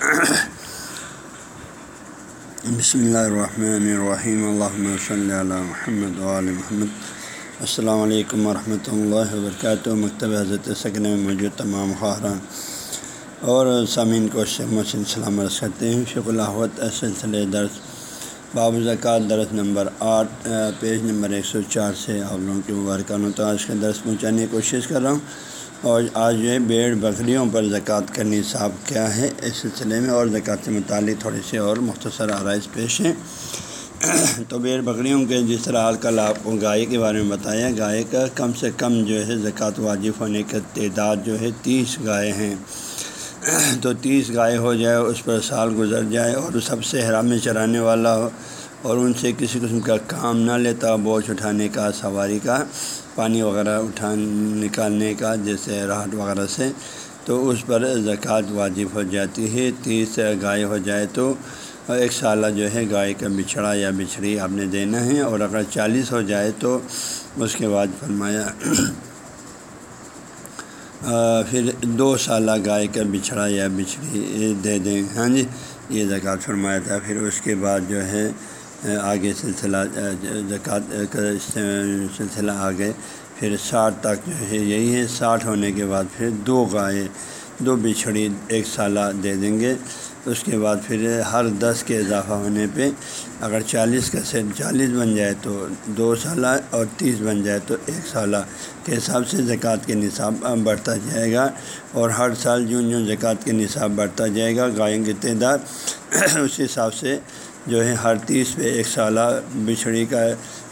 بسم اللہ الرحمن الرحیم اللہ صلی اللہ محمد علیہ محمد السلام علیکم ورحمۃ اللہ وبرکاتہ مکتب حضرت سکن میں موجود تمام خواہران اور سامعین کو محسن سلام عرض کرتے ہیں شیخ الحوت سلسلے درس باب زکوٰۃ، درس نمبر آٹھ، پیج نمبر ایک سو چار سے آپ لوگوں کے مبارکانوں تو آج کا درس پہنچانے کی کوشش کر رہا ہوں۔ اور آج جو ہے بیڑ بکریوں پر زکوٰۃ کا نصاب کیا ہے، اس سلسلے میں اور زکوٰۃ سے متعلق تھوڑی سی اور مختصر آرائش پیش ہیں۔ تو بیڑ بکریوں کے جس طرح حال کل آپ کو گائے کے بارے میں بتایا، گائے کا کم سے کم جو ہے زکوٰۃ واجب ہونے کا تعداد جو ہے تیس گائے ہیں۔ تو تیس گائے ہو جائے، اس پر سال گزر جائے اور سب سے حرام میں چرانے والا ہو اور ان سے کسی قسم کا کام نہ لیتا، بوجھ اٹھانے کا، سواری کا۔ پانی وغیرہ اٹھا نکالنے کا جیسے راہٹ وغیرہ سے، تو اس پر زکوٰۃ واجب ہو جاتی ہے۔ تیس گائے ہو جائے تو ایک سالہ جو ہے گائے کا بچھڑا یا بچھڑی آپ نے دینا ہے، اور اگر چالیس ہو جائے تو اس کے بعد فرمایا پھر دو سالہ گائے کا بچھڑا یا بچھڑی دے دیں۔ ہاں جی یہ زکوٰۃ فرمایا تھا۔ پھر اس کے بعد جو ہے آگے سلسلہ زکوٰۃ کا سلسلہ آگے، پھر ساٹھ تک جو ہے، یہی ہے، ساٹھ ہونے کے بعد پھر دو گائے، دو بچھڑی ایک سالہ دے دیں گے۔ اس کے بعد پھر ہر دس کے اضافہ ہونے پہ اگر چالیس کا سیٹ چالیس بن جائے تو دو سالہ اور تیس بن جائے تو ایک سالہ کے حساب سے زکوٰۃ کے نصاب بڑھتا جائے گا۔ اور ہر سال جون جون زکوٰۃ کے نصاب بڑھتا جائے گا گائیں کی تعداد، اس حساب سے جو ہے ہر تیس پہ ایک سالہ بچھڑی کا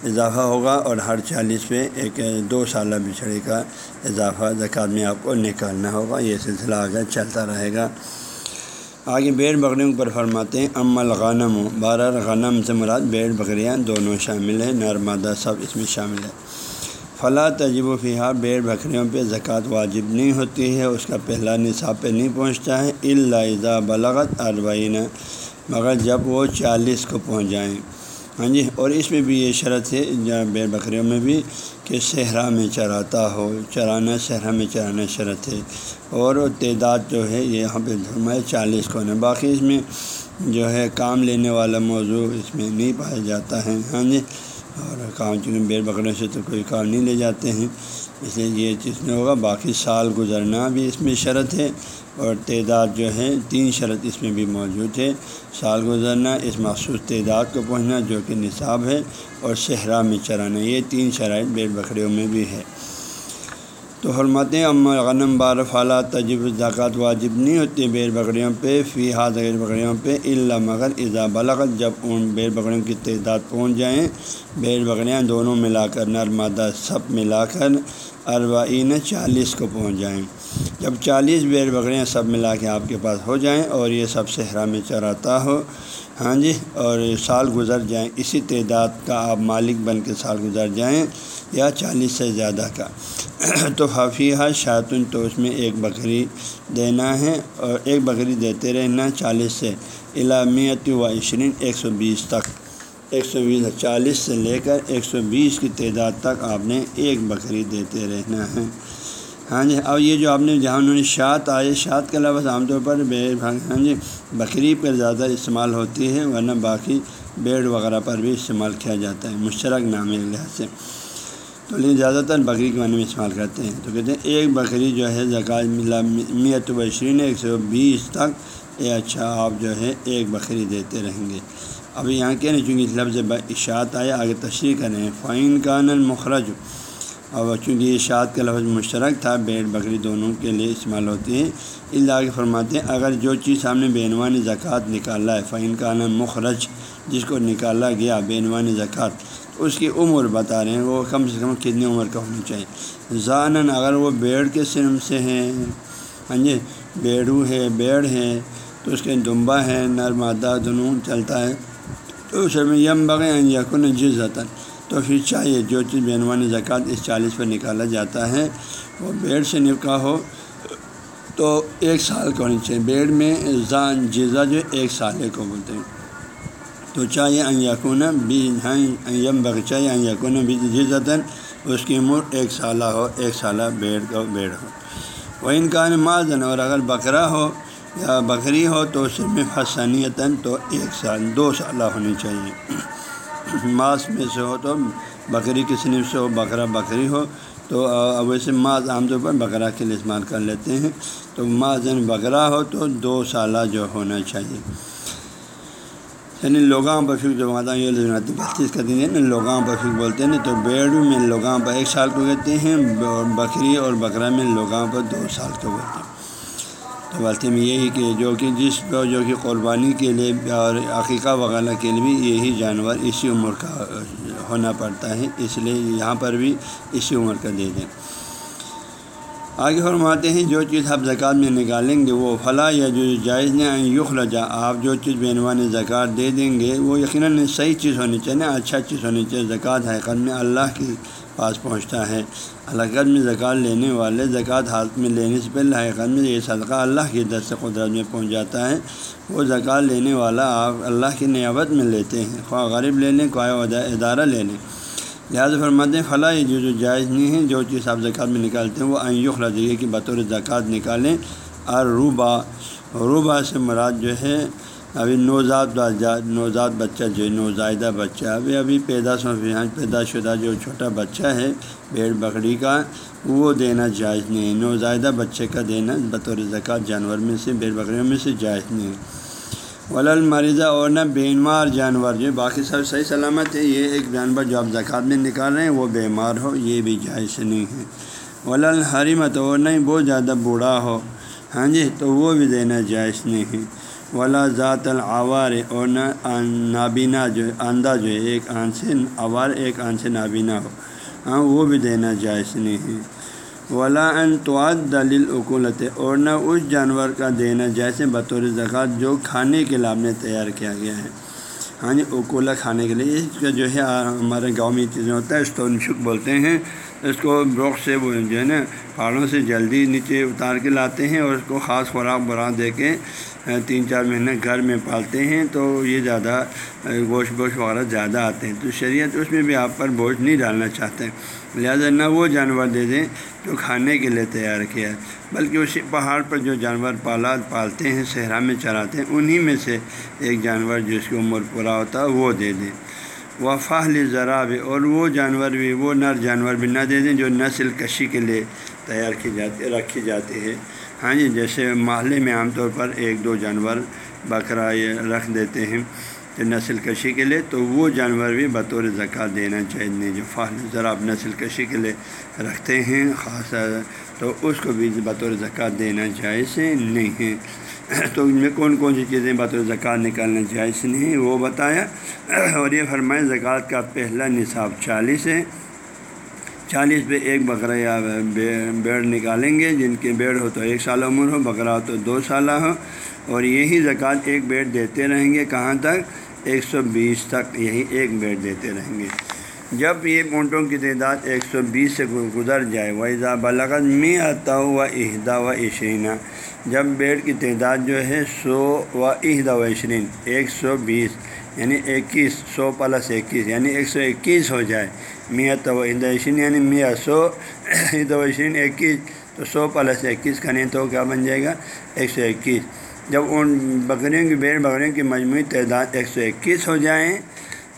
اضافہ ہوگا اور ہر چالیس پہ ایک دو سالہ بچھڑی کا اضافہ زکوٰۃ میں آپ کو نکالنا ہوگا۔ یہ سلسلہ آگے چلتا رہے گا۔ آگے بیڑ بکریوں پر فرماتے ہیں ام الغنم، بارہ غنم سے مراد بیڑ بکریاں دونوں شامل ہیں نرمادہ سب اس میں شامل ہے فلاں تجب و فیحہ بیڑ بکریوں پہ زکوٰۃ واجب نہیں ہوتی ہے، اس کا پہلا نصاب پہ نہیں پہنچتا ہے اللہ بلغت اربعین۔ مگر جب وہ چالیس کو پہنچ جائیں ہاں جی اور اس میں بھی یہ شرط ہے بیڑ بکریوں میں بھی کہ صحرا میں چراتا ہو، چرانا، صحرا میں چرانا شرط ہے۔ اور تعداد جو ہے یہ یہاں پہ دھرما ہے، چالیس کو باقی اس میں جو ہے کام لینے والا موضوع اس میں نہیں پایا جاتا ہے۔ ہاں جی اور کام چونکہ بیڑ بکریوں سے تو کوئی کام نہیں لے جاتے ہیں۔ اس لیے یہ چیز نہیں ہوگا، باقی سال گزرنا بھی اس میں شرط ہے۔ اور تعداد جو ہے تین شرط اس میں بھی موجود ہے سال گزرنا، اس مخصوص تعداد کو پہنچنا جو کہ نصاب ہے، اور صحرا میں چرانا، یہ تین شرائط بیڑ بکریوں میں بھی ہے تو حرمت ام غنم بار فعال تجب، زکوٰۃ واجب نہیں ہوتی بیڑ بکریوں پہ، فی ہاتھ بیڑ بکریوں پہ اللہ مگر اضا بلغت، جب ان بیڑ بکریوں کی تعداد پہنچ جائیں۔ بیڑ بکریاں دونوں ملا کر نرمادہ سب ملا کر، اربعین چالیس کو پہنچ جائیں۔ جب چالیس بیڑ بکریاں سب ملا کے آپ کے پاس ہو جائیں اور یہ سب صحرا میں چراتا ہو ہاں جی اور سال گزر جائیں، اسی تعداد کا آپ مالک بن کے سال گزر جائیں یا چالیس سے زیادہ کا۔ تو حفیہ شاطن تو اس میں ایک بکری دینا ہے اور ایک بکری دیتے رہنا چالیس سے علامیت و عشرین، ایک سو بیس تک۔ ایک سو بیس، چالیس سے لے کر ایک سو بیس کی تعداد تک آپ نے ایک بکری دیتے رہنا ہے۔ ہاں جی اور یہ جو آپ نے، جہاں انہوں نے شاط آئے شاط کا لفظ عام طور پر بے ہاں جی بکری پر زیادہ استعمال ہوتی ہے، ورنہ باقی بیڑ وغیرہ پر بھی استعمال کیا جاتا ہے، مشترک نام لحاظ سے۔ تو لیکن زیادہ تر بکری کے معنی میں استعمال کرتے ہیں۔ تو کہتے ہیں، ایک بکری جو ہے، زکوٰۃ ملا میت بشرین ایک سو بیس تک یہ اچھا آپ جو ہے، ایک بکری دیتے رہیں گے۔ اب یہاں کیا نہیں چونکہ لفظ اشاعت آیا، آگے تشریح کریں۔ فائن کان المخرج اور چونکہ یہ اشاعت کا لفظ مشترک تھا بیڑ بکری دونوں کے لیے استعمال ہوتی ہے اللہ کے فرماتے ہیں، اگر جو چیز سامنے بینوان زکوٰۃ نکالا ہے فائن کان مخرج، جس کو نکالا گیا، بینوان زکوٰۃ، اس کی عمر بتا رہے ہیں، وہ کم سے کم کتنی عمر کا ہونی چاہیے؟ زانن اگر وہ بیڑ کے سرم سے ہیں ہاں جی بیڑو ہے، بیڑ ہے، تو اس کے دمبا ہے نر مادہ دونوں چلتا ہے، تو اس میں یم بغیر یقن جز تو پھر چاہیے، جو چیز بینوان زکوٰۃ اس چالیس پر نکالا جاتا ہے، وہ بیڑ سے نکاح ہو تو ایک سال کا ہونی چاہیے۔ بیڑ میں زان، جزا جو ایک سالے کو بولتے ہیں۔ تو چاہیے ان یقون بھی ہاں، یم بغ چاہیے ان یقون بھی جزتاً اس کی عمر ایک سالہ ہو، ایک سالہ بیڑ کا بیڑ ہو۔ وہ ان کا مازن اور اگر بکرا ہو یا بکری ہو تو صرف حسنیتاً تو ایک سال، دو سالہ ہونی چاہیے۔ ماس میں سے ہو تو بکری کی صنف سے ہو، بکرا بکری ہو، تو ویسے ماض عام طور پر بکرا کے لیے استعمال کر لیتے ہیں۔ تو ماضن یعنی بکرا ہو تو دو سالہ جو ہونا چاہیے۔ یعنی لوگاں بفق جو ماتا یہ بتیس کرتے ہیں نا لوگاں بفق بولتے ہیں نا تو بیڑ میں لوگاں پر ایک سال کو کہتے ہیں بکری اور بکرا میں لوگاں پر دو سال کو بولتے ہیں۔ تو بولتے میں یہی کہ جو کہ جس جو کہ قربانی کے لیے اور عقیقہ وغیرہ کے لیے بھی یہی جانور اسی عمر کا ہونا پڑتا ہے، اس لیے یہاں پر بھی اسی عمر کا دے دیں۔ آگے فرماتے ہیں، جو چیز آپ زکوٰۃ میں نکالیں گے وہ فلاں یا جو جائز نے یخ لجا آپ جو چیز بینوان زکوٰۃ دے دیں گے، وہ یقیناً صحیح چیز ہونی چاہیے اچھا چیز ہونی چاہیے زکوٰۃ حقیقت میں اللہ کے پاس پہنچتا ہے۔ حقیقت میں زکوٰۃ لینے والے زکوٰۃ حالت میں لینے سے پہلے حقیقت میں یہ صدقہ اللہ کی دست قدرت میں پہنچ جاتا ہے۔ وہ زکوٰۃ لینے والا آپ اللہ کی نیابت میں لیتے ہیں۔ خواہ غریب لے لیں، خواہ ادارہ لے لیں۔ لہٰذا فرماتے ہیں جو جو جائز نہیں ہے۔ جو چیز آپ زکوٰۃ میں نکالتے ہیں، وہ ایوخ رضیے کی بطور زکوٰۃ نکالیں۔ اور روبا روبا سے مراد جو ہے ابھی نوزاد نوزاد بچہ جو ہے نوزائیدہ بچہ ابھی ابھی پیدا پیدا شدہ جو چھوٹا بچہ ہے بھیڑ بکری کا، وہ دینا جائز نہیں ہے۔ نوزائیدہ بچے کا دینا بطور زکوٰۃ جانور میں سے بھیڑ بکریوں میں سے جائز نہیں ہے۔ ولل مریضہ اور نہ بیمار جانور جو باقی سب صحیح سلامت ہے۔ یہ ایک جانور جو آپ زکوٰۃ میں نکال رہے ہیں، وہ بیمار ہو، یہ بھی جائز نہیں ہے۔ ولل حریمت اور نہیں بہت زیادہ بوڑھا ہو۔ ہاں جی تو وہ بھی دینا جائز نہیں ہے۔ ولا ذات العوار اور نہ نابینا جو آندہ جو ہے ایک آن سے عوار ایک آن سے نابینا ہو۔ ہاں وہ بھی دینا جائز نہیں۔ ہے ولا ان تواد دلیل اکولت اور نہ اس جانور کا دینا جیسے بطور زکوٰۃ جو کھانے کے لیے نے تیار کیا گیا ہے۔ ہاں جی اکولا کھانے کے لیے، اس کا جو ہے، ہمارے گاؤں میں چیزیں ہوتا ہے، اس کو نشک بولتے ہیں۔ اس کو بروک سے وہ جو ہے نا پہاڑوں سے جلدی نیچے اتار کے لاتے ہیں اور اس کو خاص خوراک براک دے کے تین چار مہینے گھر میں پالتے ہیں تو یہ زیادہ گوشت گوشت وغیرہ زیادہ آتے ہیں۔ تو شریعت اس میں بھی آپ پر بوجھ نہیں ڈالنا چاہتے لہٰذا نہ وہ جانور دے دیں جو کھانے کے لیے تیار کیا ہے، بلکہ اسی پہاڑ پر جو جانور پالا، پالتے ہیں، صحرا میں چراتے ہیں، انہی میں سے ایک جانور جس کی عمر پورا ہوتا ہے، وہ دے دیں۔ وہ فاہل ذرا بھی اور وہ جانور بھی، وہ نر جانور بھی نہ دے دیں جو نسل کشی کے لیے تیار کی جاتی، رکھی جاتی ہے۔ ہاں جی جیسے محلے میں عام طور پر ایک دو جانور بکرا رکھ دیتے ہیں نسل کشی کے لیے، تو وہ جانور بھی بطور زکوٰۃ دینا چاہیے نہیں جو فال ذرا آپ نسل کشی کے لیے رکھتے ہیں خاص تو اس کو بھی بطور زکوٰۃ دینا جائز نہیں ہے۔ تو ان میں کون کون سی چیزیں بطور زکوٰۃ نکالنا جائز نہیں وہ بتایا۔ اور یہ فرمائے زکوٰۃ کا پہلا نصاب چالیس ہے۔ چالیس پہ ایک بکرا یا بیڑ نکالیں گے۔ جن کے بیڑ ہو تو ایک سال عمر ہو بکرا ہو تو دو سالہ ہو۔ اور یہی زکوٰۃ ایک بیڑ دیتے رہیں گے کہاں تک؟ ایک سو بیس تک یہی ایک بیڑ دیتے رہیں گے۔ جب یہ اونٹوں کی تعداد ایک سو بیس سے گزر جائے وہ اضا بلغت میں آتا و اہدا و عشرینہ جب بیڈ کی تعداد جو ہے سو و عہدہ و عشرین، ایک سو بیس یعنی اکیس، سو پلس اکیس یعنی ایک سو اکیس ہو جائے۔ میت و عشرین یعنی میاں سو عہد و عشرین، اکیس، تو سو پلس اکیس کریں تو کیا بن جائے گا؟ ایک سو اکیس۔ جب ان بکریوں کی بیڑ بکریوں کی مجموعی تعداد ایک سو اکیس ہو جائیں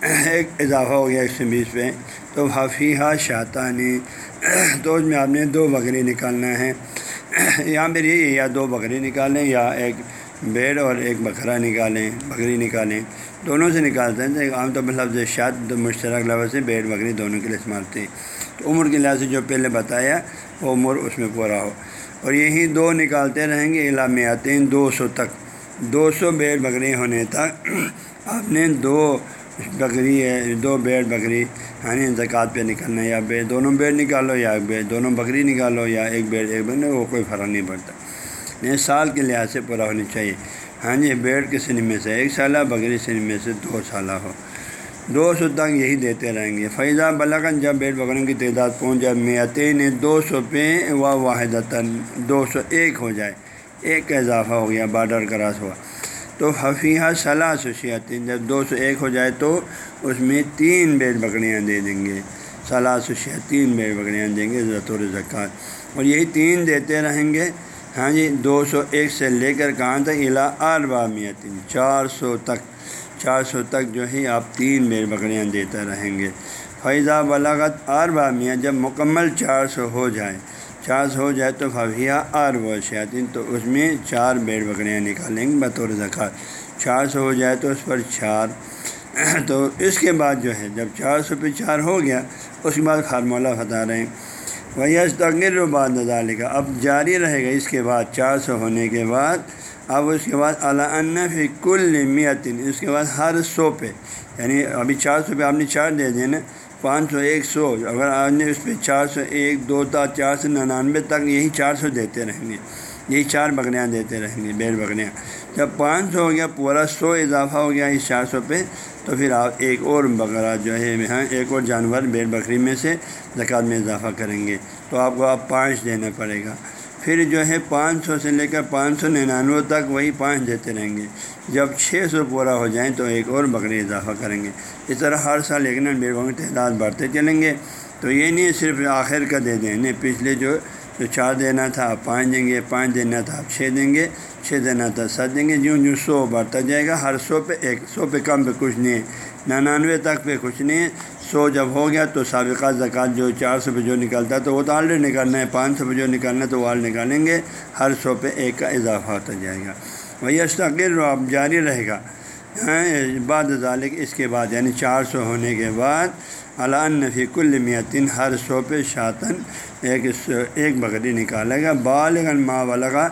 ایک اضافہ ہو گیا ایک سو بیس پہ۔ تو حفیحہ شاطانی، تو اس میں آپ نے دو بکری نکالنا ہے۔ یہاں پہ یہ یا دو بکری نکالیں یا ایک بیڑ اور ایک بکرا نکالیں، بکری نکالیں، دونوں سے نکالتے ہیں۔ عام طور پر لفظ شاد مشترک لفظ سے بیڑ، بکری دونوں کے لیے استعمال تھے تو عمر کے لحاظ سے جو پہلے بتایا، وہ عمر اس میں پورا ہو۔ اور یہی دو نکالتے رہیں گے علاقے آتے ہیں دو سو تک۔ دو سو بیڑ، بکری ہونے تک۔ آپ نے دو بکری ہے، دو بیڑ بکری یعنی زکوٰۃ پہ نکالنا یا بیڑ دونوں بیڑ نکالو، یا ایک بیڑ دونوں بکری نکالو، یا ایک بیڑ ایک بیڑ وہ کوئی فرق نہیں پڑتا۔ نہیں سال کے لحاظ سے پورا ہونی چاہیے۔ ہاں جی بیڑ کے سن میں سے؟ ایک سالہ بکری سن میں سے دو سالہ ہو۔ دو سو تک یہی دیتے رہیں گے۔ فیضہ بلاغن جب بیڑ بکریوں کی تعداد پہنچ جائے میتین دو سو پہ و واحد دو سو ایک ہو جائے۔ ایک کا اضافہ ہو گیا، بارڈر کراس ہوا۔ تو حفیحہ صلاح سشیات جب دو سو ایک ہو جائے تو اس میں تین بیڑ بکریاں دے دیں گے۔ صلاح سشیات تین بیڑ بکریاں دیں گے زطور زکوٰۃ اور یہی تین دیتے رہیں گے۔ ہاں جی دو سو ایک سے لے کر کہاں تک؟ الا اربا میتن چار سو تک۔ چار سو تک جو ہے آپ تین بیر بکریاں دیتے رہیں گے۔ فیضہ بلاغت اربا میاں جب مکمل چار سو ہو جائے چار سو ہو جائے تو فویہ آر و شاطین تو اس میں چار بیڑ بکریاں نکالیں گے بطور زکوٰۃ۔ چار سو ہو جائے تو اس پر چار۔ تو اس کے بعد جو ہے، جب چار سو پہ چار ہو گیا، اس کے بعد فارمولہ بتا رہے۔ ہیں وہی تغیر و بعد نظال کا اب جاری رہے گا اس کے بعد چار سو ہونے کے بعد۔ اب اس کے بعد اعلیٰ فی کل میتن اس کے بعد ہر سو پہ۔ یعنی ابھی چار سو پہ آپ نے چار دے دیں نا۔ پانچ سو ایک سو، اگر آپ نے اس پہ چار سو ایک، دو تا، چار سو ننانوے تک یہی چار سو دیتے رہیں گے۔ یہی چار بکریاں دیتے رہیں گے بیڑ بکریاں۔ جب پانچ سو ہو گیا، پورا سو اضافہ ہو گیا اس چار سو پہ، تو پھر آپ ایک اور بکرا جو ہے ہاں ایک اور جانور بیڑ بکری میں سے زکوٰۃ میں اضافہ کریں گے۔ تو آپ کو آپ پانچ دینا پڑے گا۔ پھر جو ہے، پانچ سو سے لے کر پانچ سو ننانوے تک وہی پانچ دیتے رہیں گے۔ جب چھ سو پورا ہو جائیں تو ایک اور بکری اضافہ کریں گے۔ اس طرح ہر سال ایک نا بیڑوں کی تعداد بڑھتے چلیں گے۔ تو یہ نہیں صرف آخر کا دے دیں، نہیں، پچھلے جو جو چار دینا تھا آپ پانچ دیں گے، پانچ دینا تھا آپ چھ دیں گے، چھ دینا تھا سات دیں گے۔ جوں جوں سو بڑھتا جائے گا، ہر سو پہ ایک سو پہ کم پہ کچھ نہیں۔ ہے ننانوے تک پہ کچھ نہیں۔ ہے سو جب ہو گیا تو سابقہ زکوٰۃ جو چار سو پہ جو نکلتا ہے تو وہ تو آلریڈی نکالنا ہے۔ پانچ سو پہ جو نکالنا ہے تو وہ آل نکالیں گے۔ ہر سو پہ ایک کا اضافہ ہوتا جائے گا۔ وہی اشتقر اب جاری رہے گا۔ ہاں، بعد ذالک اس کے بعد یعنی چار سو ہونے کے بعد علان نفی کل میتن ہر سو پہ شاطن ایک ایک بکری نکالے گا۔ بالغن ماں والا کا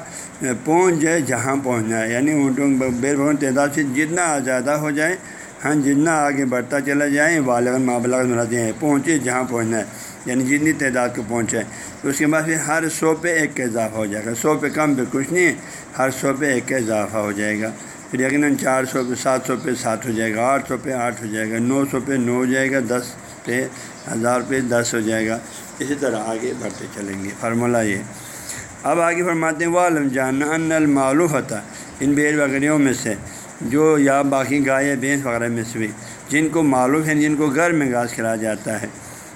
پہنچ جائے جہاں پہنچنا ہے۔ یعنی اونٹوں بیر بہن تعداد سے جتنا زیادہ ہو جائے ہاں جتنا آگے بڑھتا چلا جائے والغن ماں بلغ مراتے ہیں۔ پہنچے جہاں پہنچنا ہے۔ یعنی جتنی تعداد کو پہنچائے اس کے بعد پھر ہر سو پہ ایک کا اضافہ ہو جائے گا۔ سو پہ کم پہ کچھ نہیں ہے ہر سو پہ ایک کا اضافہ ہو جائے گا۔ پھر یقیناً چار سو پہ سات سو پہ سات ہو جائے گا، آٹھ سو پہ آٹھ ہو جائے گا، نو سو پہ نو ہو جائے گا، دس پہ ہزار پہ دس ہو جائے گا۔ اسی طرح آگے بڑھتے چلیں گے۔ فارمولہ یہ۔ اب آگے فرماتے ہیں وہ عالم جاننا ان المعلوم ہوتا ان بیر بکریوں میں سے، جو یا باقی گائے بھینس وغیرہ میں سے بھی، جن کو معلوم ہے، جن کو گھر میں گھاس کھلایا جاتا ہے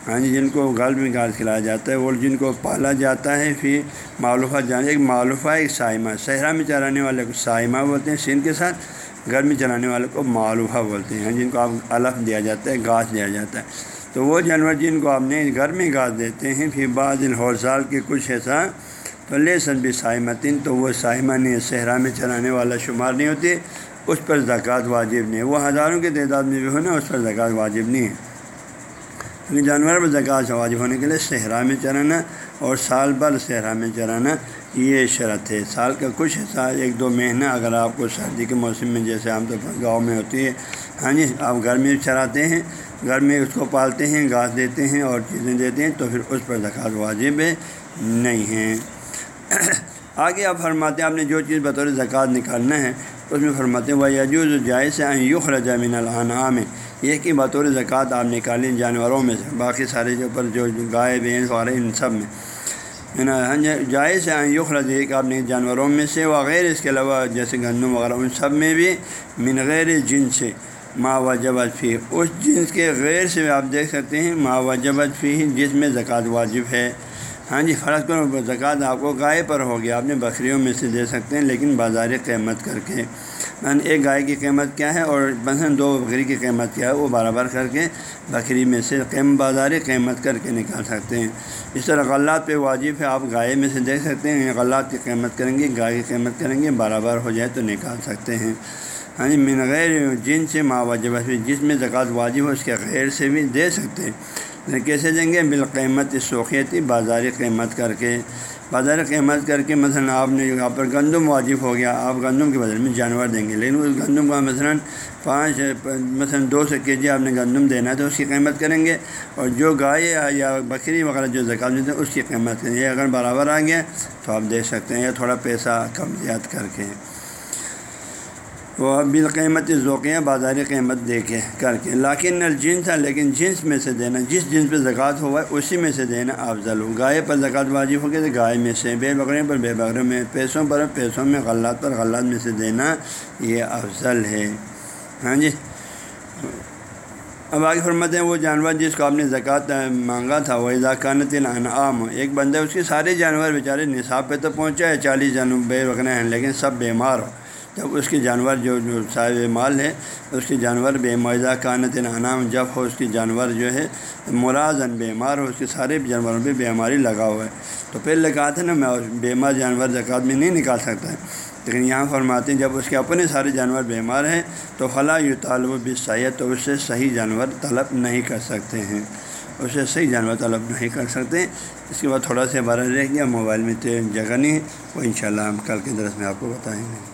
ہاں جی جن کو گھر میں گھاس کھلایا جاتا ہے اور جن کو پالا جاتا ہے، پھر معلوفہ جان ایک معلوفہ، ایک سائمہ، صحرا میں چلانے والے کو سائمہ بولتے ہیں سین کے ساتھ گھر میں چلانے والے کو معلوفہ بولتے ہیں ہاں جی، جن کو آپ الف دیا جاتا ہے گھاس دیا جاتا ہے۔ تو وہ جانور جن کو آپ نے گھر میں گھاس دیتے ہیں، پھر بعض ہو سال کے کچھ ایسا تو لے سن بھی سائمتن تو وہ سائمہ نہیں صحرا میں چلانے والا شمار نہیں ہوتی اس پر زکوٰۃ واجب نہیں ہے۔ وہ ہزاروں کی تعداد میں بھی ہونا، اس پر زکوٰۃ واجب نہیں ہے۔ کیونکہ جانور پر زکوٰۃ واجب ہونے کے لیے صحرا میں چرانا اور سال بھر صحرا میں چرانا یہ شرط ہے۔ سال کا کچھ حصہ، ایک دو مہینہ اگر آپ کو سردی کے موسم میں جیسے عام طور پر گاؤں میں ہوتی ہے ہاں جی آپ گھر میں چراتے ہیں، گھر میں اس کو پالتے ہیں، گھاس دیتے ہیں اور چیزیں دیتے ہیں، تو پھر اس پر زکوٰۃ واجب نہیں ہیں آگے آپ فرماتے ہیں، آپ نے جو چیز بطور زکوٰۃ نکالنا ہے، اس میں فرماتے ہیں وہ یجوز جائز سے یخ رجا من الانعام ہے یہ کہ بطور زکوٰۃ آپ نکالیں جانوروں میں سے، باقی سارے جو پر جو گائے، بھینس وغیرہ ان سب میں۔ ہاں جی، جائز سے یخ رج کہ آپ نے جانوروں میں سے وغیرہ اس کے علاوہ جیسے گندم وغیرہ ان سب میں بھی من غیر جن سے ما وجبت فی اس جنس کے غیر سے آپ دیکھ سکتے ہیں ما وجبت فی جس میں زکوٰۃ واجب ہے۔ ہاں جی فرض کرو زکوٰۃ آپ کو گائے پر ہو گیا، آپ نے بکریوں میں سے دے سکتے ہیں، لیکن بازار قیمت کر کے۔ ایک گائے کی قیمت کیا ہے اور مثلاً دو بکری کی قیمت کیا ہے وہ برابر کر کے بکری میں سے قیم بازاری قیمت کر کے نکال سکتے ہیں۔ اس طرح غلات پہ واجب ہے، آپ گائے میں سے دیکھ سکتے ہیں یعنی غلات کی قیمت کریں گے، گائے کی قیمت کریں گے، برابر ہو جائے تو نکال سکتے ہیں۔ ہاں جی من غیر جن سے ماں واجب جس میں زکوٰۃ واجب ہے اس کے غیر سے بھی دے سکتے ہیں۔ یعنی کیسے دیں گے؟ بالقیمت سوخیتی بازاری قیمت کر کے۔ بازار قیمت کر کے مثلاً آپ نے یہاں پر گندم واجب ہو گیا، آپ گندم کے بدل میں جانور دیں گے۔ لیکن اس گندم کا مثلاً پانچ، مثلاً دو سو کے جی آپ نے گندم دینا ہے تو اس کی قیمت کریں گے۔ اور جو گائے یا بکری وغیرہ جو زکات دیتے ہیں، اس کی قیمت کریں گے۔ اگر برابر آ گیا تو آپ دے سکتے ہیں یا تھوڑا پیسہ کم زیاد کر کے۔ وہ بالقیمت ذوقیہ بازاری قیمت دے کے کر کے۔ لاکن نل جنس ہے لیکن جنس میں سے دینا، جس جنس پہ زکوٰۃ ہوا ہے اسی میں سے دینا افضل۔ ہو گائے پر زکوٰۃ واجب ہو گیا تو گائے میں سے، بے بکرے پر بے بکرے میں، پیسوں پر پیسوں میں، غلط پر غلط میں سے دینا یہ افضل ہے۔ ہاں جی؟ اب آگے فرماتے ہیں، وہ جانور جس کو آپ نے زکوٰۃ مانگا تھا، وہ اضاکانت انعام ایک بندہ اس کے سارے جانور بیچارے نصاب پہ تو پہنچا ہے، چالیس جانور بے رکھنے ہیں، لیکن سب بیمار۔ ہو جب اس کے جانور جو جو صاحب مال ہے اس کے جانور بے معاذہ کانت انعام جب ہو، اس کی جانور جو ہے مرازن بیمار ہو، اس کے سارے جانوروں پہ بیماری لگا ہوا ہے۔ تو پہلے کہا تھا نا، میں بیمار جانور زکوٰۃ میں نہیں نکال سکتا۔ ہے لیکن یہاں فرماتے ہیں، جب اس کے اپنے سارے جانور بیمار ہیں، تو فلاں یو طالب بصیت تو اس سے صحیح جانور طلب نہیں کر سکتے ہیں۔ اسے صحیح جانور طلب نہیں کر سکتے اس کے بعد تھوڑا سا بارہ رہ گیا موبائل میں جگہ نہیں ہے۔ وہ انشاءاللہ ہم کل کے درس میں آپ کو بتائیں گے۔